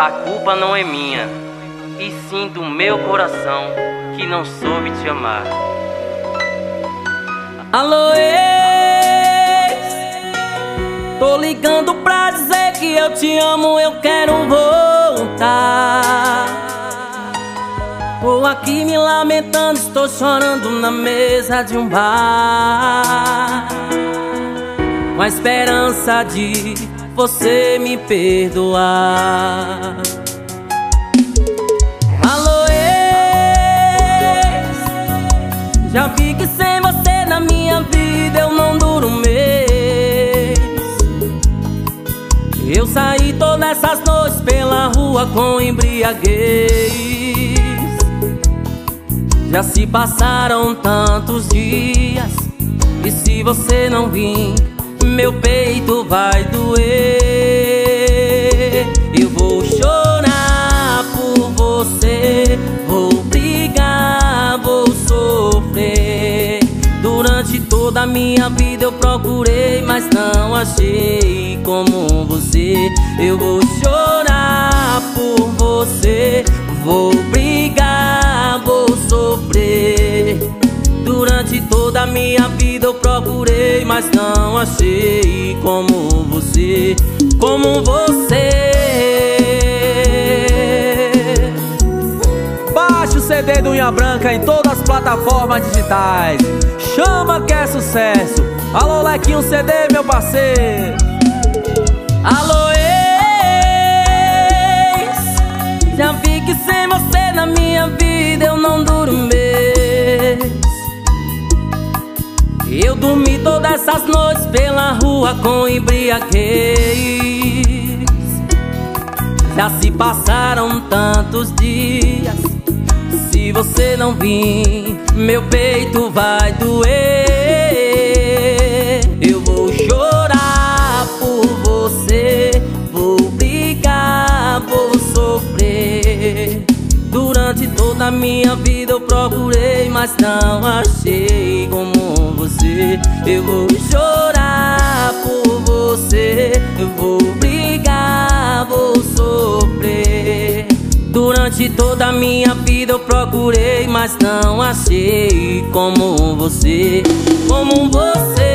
A culpa não é minha, e sim do meu coração que não soube te amar. Alô, ex, tô ligando pra dizer que eu te amo, eu quero voltar. Tô aqui me lamentando, estou chorando na mesa de um bar. Com a esperança de você me perdoar. Alô, já vi que sem você na minha vida eu não duro um mês. Eu saí todas essas noites pela rua com embriaguez. Já se passaram tantos dias e se você não vir meu peito vai doer. Eu vou chorar por você, vou brigar, vou sofrer. Durante toda a minha vida eu procurei, mas não achei como você. Eu vou chorar por você, vou brigar, vou sofrer. Durante toda a minha vida eu procurei, mas não achei como você, como você. Baixe o CD do Unha Branca em todas as plataformas digitais. Chama que é sucesso. Alô, Lequinho CD, meu parceiro. Alô, ex, já vi que sem você na minha vida eu não duro Eu dormi todas essas noites pela rua com embriaguez. Já se passaram tantos dias. Se você não vir, meu peito vai doer. Minha vida eu procurei, mas não achei como você. Eu vou chorar por você, eu vou brigar, vou sofrer. Durante toda a minha vida eu procurei, mas não achei como você, como você.